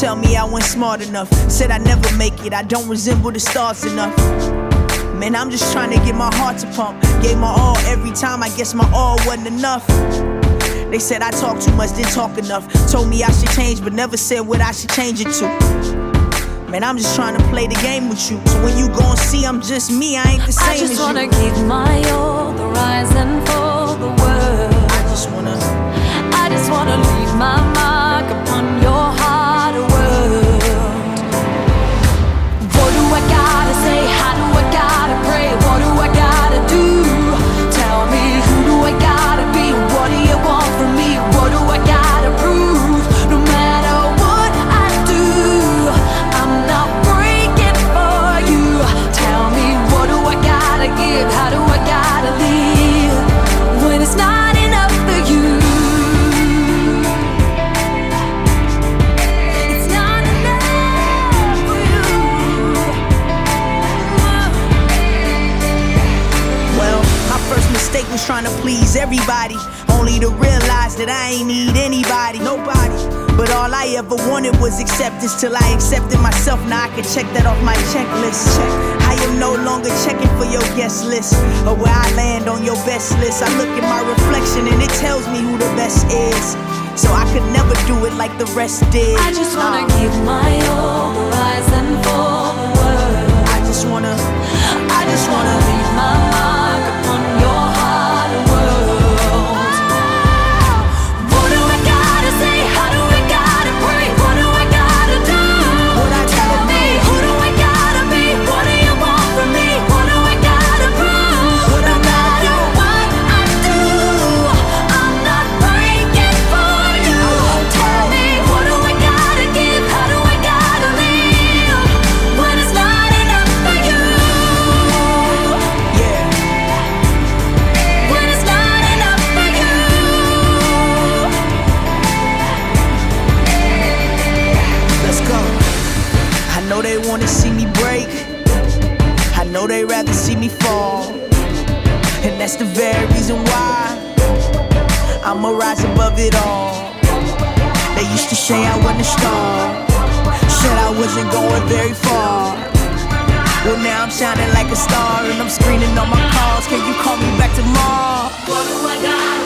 tell me I wasn't smart enough. Said I never make it, I don't resemble the stars enough. Man, I'm just trying to get my heart to pump. Gave my all every time, I guess my all wasn't enough. They said I talk too much, didn't talk enough. Told me I should change, but never said what I should change it to. Man, I'm just trying to play the game with you. So when you gon' see I'm just me, I ain't the same as you. I just wanna give my all, the rise and fall, mistake was trying to please everybody. Only to realize that I ain't need anybody, nobody. But all I ever wanted was acceptance till I accepted myself. Now I can check that off my checklist. Check. I am no longer checking for your guest list or where I land on your best list. I look at my reflection and it tells me who the best is. So I could never do it like the rest did. I just wanna give my all, rise and fall, know they wanna see me break. I know they rather see me fall. And that's the very reason why I'ma rise above it all. They used to say I wasn't a star. Said I wasn't going very far. Well, now I'm shining like a star and I'm screening on my calls. Can you call me back tomorrow? What do I gotta